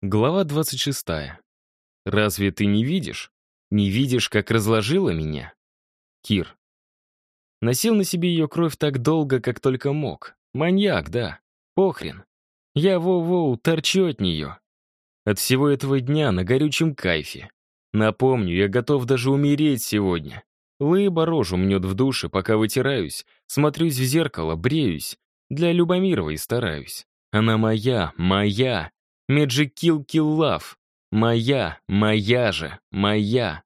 Глава 26. Разве ты не видишь? Не видишь, как разложила меня? Кир. Носил на себе ее кровь так долго, как только мог. Маньяк, да. Похрен. Я воу-воу торчу от нее. От всего этого дня на горючем кайфе. Напомню, я готов даже умереть сегодня. Лыба рожу мнет в душе, пока вытираюсь, смотрюсь в зеркало, бреюсь. Для Любомировой стараюсь. Она моя, моя. Kill Love. Моя, моя же, моя.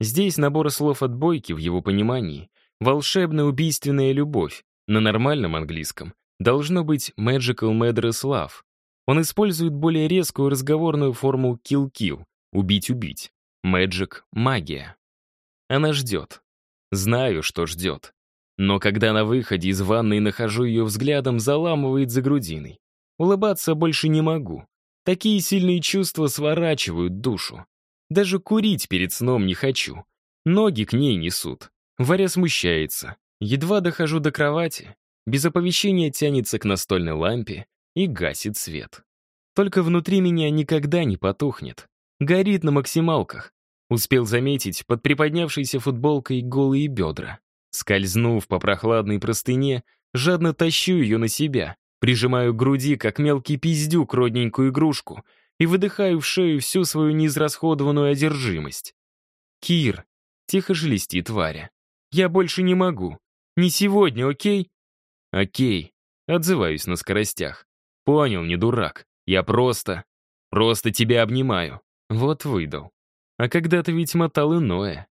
Здесь набор слов от Бойки в его понимании. Волшебная убийственная любовь. На нормальном английском. Должно быть Magical Madras Love. Он использует более резкую разговорную форму kill-kill. Убить-убить. Magic — магия. Она ждет. Знаю, что ждет. Но когда на выходе из ванной нахожу ее взглядом, заламывает за грудиной. Улыбаться больше не могу. Такие сильные чувства сворачивают душу. Даже курить перед сном не хочу. Ноги к ней несут. Варя смущается. Едва дохожу до кровати, без оповещения тянется к настольной лампе и гасит свет. Только внутри меня никогда не потухнет. Горит на максималках. Успел заметить под приподнявшейся футболкой голые бедра. Скользнув по прохладной простыне, жадно тащу ее на себя, Прижимаю к груди, как мелкий пиздюк, родненькую игрушку и выдыхаю в шею всю свою неизрасходованную одержимость. «Кир», — тихо шелестит Варя, — «я больше не могу. Не сегодня, окей?» «Окей», — отзываюсь на скоростях. «Понял, не дурак. Я просто... просто тебя обнимаю». Вот выдал. А когда-то ведь мотал иное.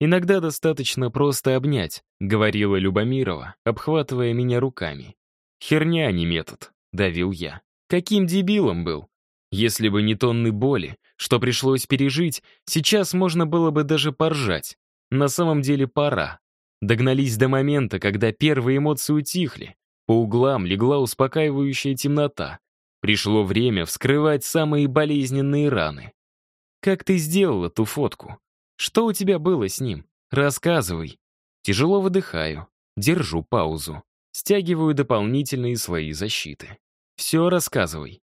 «Иногда достаточно просто обнять», — говорила Любомирова, обхватывая меня руками. «Херня, а не метод», — давил я. «Каким дебилом был? Если бы не тонны боли, что пришлось пережить, сейчас можно было бы даже поржать. На самом деле пора. Догнались до момента, когда первые эмоции утихли. По углам легла успокаивающая темнота. Пришло время вскрывать самые болезненные раны. «Как ты сделала ту фотку? Что у тебя было с ним? Рассказывай». Тяжело выдыхаю, держу паузу. Стягиваю дополнительные слои защиты. Все рассказывай.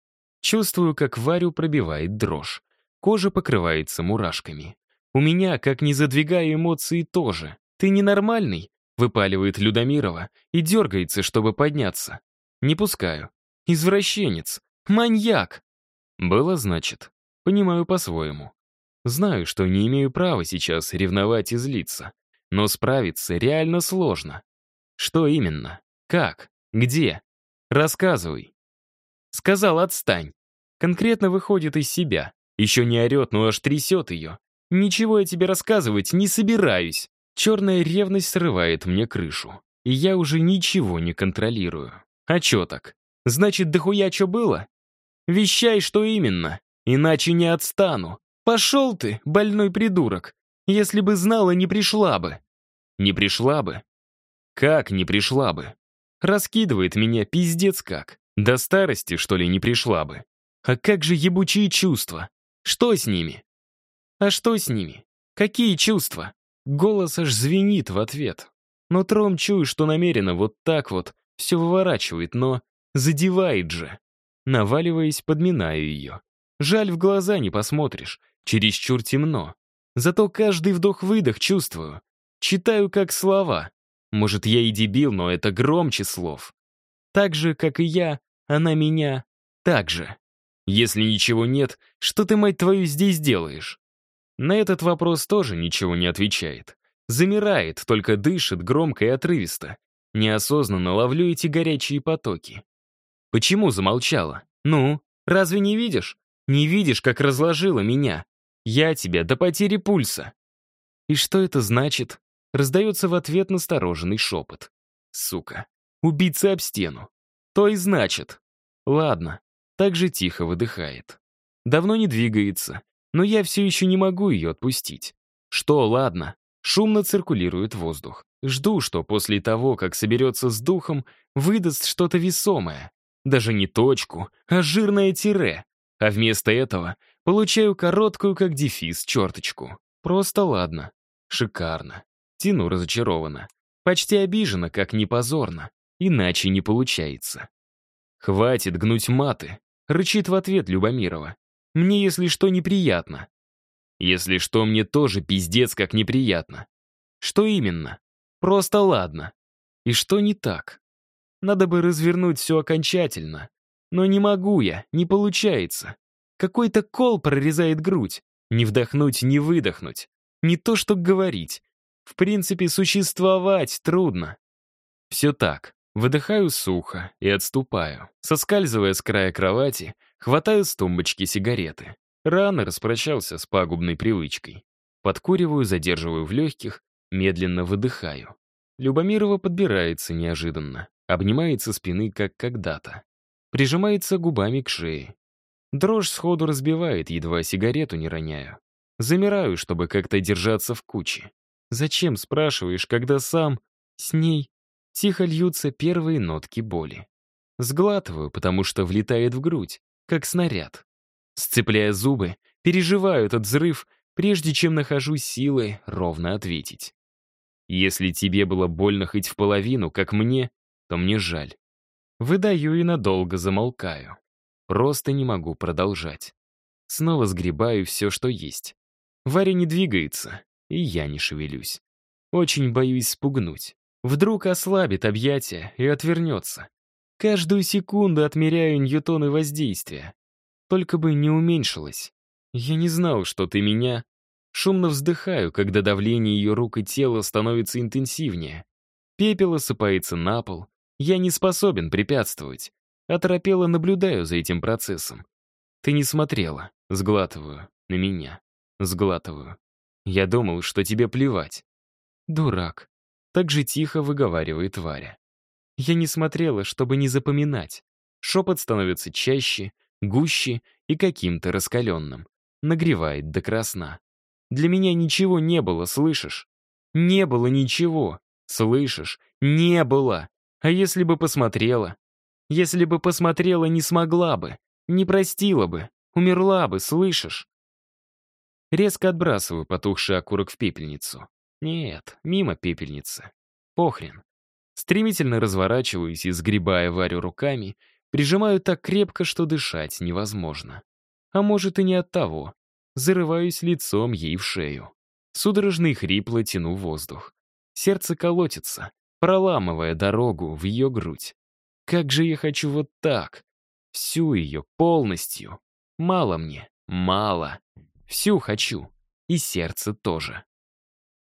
Чувствую, как Варю пробивает дрожь. Кожа покрывается мурашками. У меня, как не задвигаю эмоции, тоже. Ты ненормальный? Выпаливает Людомирова и дергается, чтобы подняться. Не пускаю. Извращенец. Маньяк. Было, значит. Понимаю по-своему. Знаю, что не имею права сейчас ревновать и злиться. Но справиться реально сложно. Что именно? Как? Где? Рассказывай. Сказал, отстань. Конкретно выходит из себя. Еще не орет, но аж трясет ее. Ничего я тебе рассказывать не собираюсь. Черная ревность срывает мне крышу. И я уже ничего не контролирую. А чё так? Значит, дохуя чё было? Вещай, что именно. Иначе не отстану. Пошел ты, больной придурок. Если бы знала, не пришла бы. Не пришла бы? Как не пришла бы? Раскидывает меня пиздец как. До старости, что ли, не пришла бы. А как же ебучие чувства? Что с ними? А что с ними? Какие чувства? Голос аж звенит в ответ. Но тром чую, что намеренно вот так вот все выворачивает, но задевает же. Наваливаясь, подминаю ее. Жаль, в глаза не посмотришь. Чересчур темно. Зато каждый вдох-выдох чувствую. Читаю как слова. Может, я и дебил, но это громче слов. Так же, как и я, она меня так же. Если ничего нет, что ты, мать твою, здесь делаешь? На этот вопрос тоже ничего не отвечает. Замирает, только дышит громко и отрывисто. Неосознанно ловлю эти горячие потоки. Почему замолчала? Ну, разве не видишь? Не видишь, как разложила меня? Я тебя до потери пульса. И что это значит? Раздается в ответ настороженный шепот. Сука. Убийца об стену. То и значит. Ладно. Так же тихо выдыхает. Давно не двигается, но я все еще не могу ее отпустить. Что, ладно. Шумно циркулирует воздух. Жду, что после того, как соберется с духом, выдаст что-то весомое. Даже не точку, а жирное тире. А вместо этого получаю короткую, как дефис, черточку. Просто ладно. Шикарно. Тяну разочарованно. Почти обижена, как не позорно. Иначе не получается. «Хватит гнуть маты», — рычит в ответ Любомирова. Мне, если что, неприятно. Если что, мне тоже пиздец как неприятно. Что именно? Просто ладно. И что не так? Надо бы развернуть все окончательно. Но не могу я, не получается. Какой-то кол прорезает грудь. Не вдохнуть, не выдохнуть. Не то что говорить. В принципе, существовать трудно. Все так. Выдыхаю сухо и отступаю. Соскальзывая с края кровати, хватаю с тумбочки сигареты. Рано распрощался с пагубной привычкой. Подкуриваю, задерживаю в легких, медленно выдыхаю. Любомирова подбирается неожиданно, обнимает со спины, как когда-то. Прижимается губами к шее. Дрожь сходу разбивает, едва сигарету не роняю. Замираю, чтобы как-то держаться в куче. Зачем, спрашиваешь, когда сам с ней Тихо льются первые нотки боли. Сглатываю, потому что влетает в грудь, как снаряд. Сцепляя зубы, переживаю этот взрыв, прежде чем нахожу силы ровно ответить. Если тебе было больно хоть в половину, как мне, то мне жаль. Выдаю и надолго замолкаю. Просто не могу продолжать. Снова сгребаю все, что есть. Варя не двигается, и я не шевелюсь. Очень боюсь спугнуть. Вдруг ослабит объятия и отвернется. Каждую секунду отмеряю ньютоны воздействия. Только бы не уменьшилось. Я не знал, что ты меня... Шумно вздыхаю, когда давление ее рук и тела становится интенсивнее. Пепел осыпается на пол. Я не способен препятствовать. Оторопело наблюдаю за этим процессом. Ты не смотрела. Сглатываю. На меня. Сглатываю. Я думал, что тебе плевать. Дурак. Так же тихо выговаривает Варя. Я не смотрела, чтобы не запоминать. Шепот становится чаще, гуще и каким-то раскаленным. Нагревает до красна. Для меня ничего не было, слышишь? Не было ничего, слышишь? Не было. А если бы посмотрела? Если бы посмотрела, не смогла бы, не простила бы, умерла бы, слышишь? Резко отбрасываю потухший окурок в пепельницу. Нет, мимо пепельницы. Похрен. Стремительно разворачиваюсь и, сгребая Варю руками, прижимаю так крепко, что дышать невозможно. А может и не от того. Зарываюсь лицом ей в шею. Судорожно и хрипло тяну воздух. Сердце колотится, проламывая дорогу в ее грудь. Как же я хочу вот так. Всю ее полностью. Мало мне, мало. Всю хочу. И сердце тоже.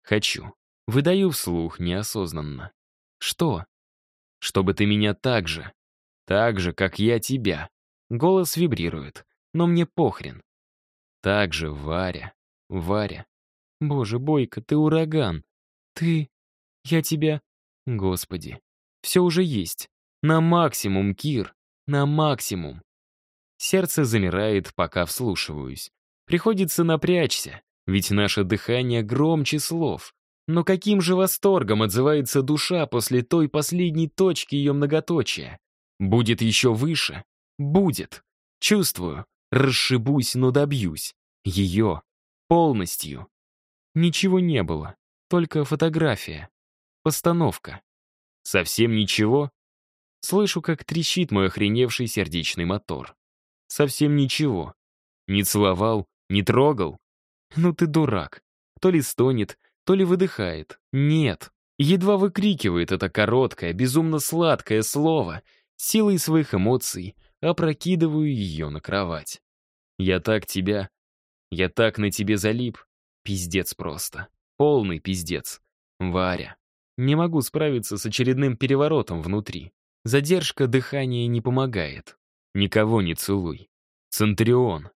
Хочу. Выдаю вслух неосознанно. Что? Чтобы ты меня так же. Так же, как я тебя. Голос вибрирует, но мне похрен. Так же, Варя. Варя. Боже, Бойко, ты ураган. Ты... Я тебя... Господи. Все уже есть. На максимум, Кир. На максимум. Сердце замирает, пока вслушиваюсь. Приходится напрячься, ведь наше дыхание громче слов. Но каким же восторгом отзывается душа после той последней точки ее многоточия? Будет еще выше? Будет. Чувствую. Расшибусь, но добьюсь. Ее. Полностью. Ничего не было. Только фотография. Постановка. Совсем ничего? Слышу, как трещит мой охреневший сердечный мотор. Совсем ничего. Не целовал, не трогал, ну ты дурак. То ли стонет, то ли выдыхает. Нет. Едва выкрикивает это короткое, безумно сладкое слово. Силой своих эмоций опрокидываю ее на кровать. Я так тебя... Я так на тебе залип. Пиздец просто. Полный пиздец. Варя. Не могу справиться с очередным переворотом внутри. Задержка дыхания не помогает. Никого не целуй. Центрион.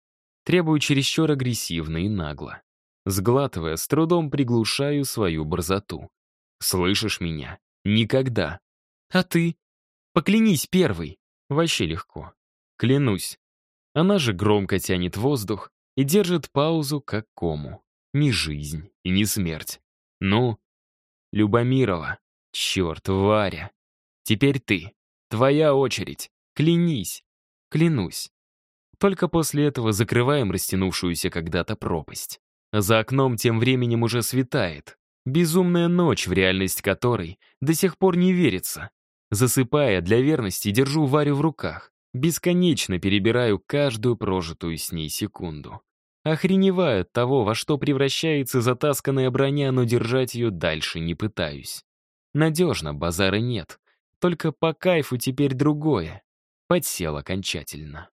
Требую чересчур агрессивно и нагло. Сглатывая, с трудом приглушаю свою борзоту. «Слышишь меня? Никогда. А ты? Поклянись первый. Вообще легко. Клянусь». Она же громко тянет воздух и держит паузу, как кому. Ни жизнь и ни смерть. Ну, Любомирова. Черт, Варя. Теперь ты. Твоя очередь. Клянись. Клянусь. Только после этого закрываем растянувшуюся когда-то пропасть. За окном тем временем уже светает. Безумная ночь, в реальность которой до сих пор не верится. Засыпая, для верности держу Варю в руках. Бесконечно перебираю каждую прожитую с ней секунду. Охреневаю от того, во что превращается затасканная броня, но держать ее дальше не пытаюсь. Надежно, базара нет. Только по кайфу теперь другое. Подсел окончательно.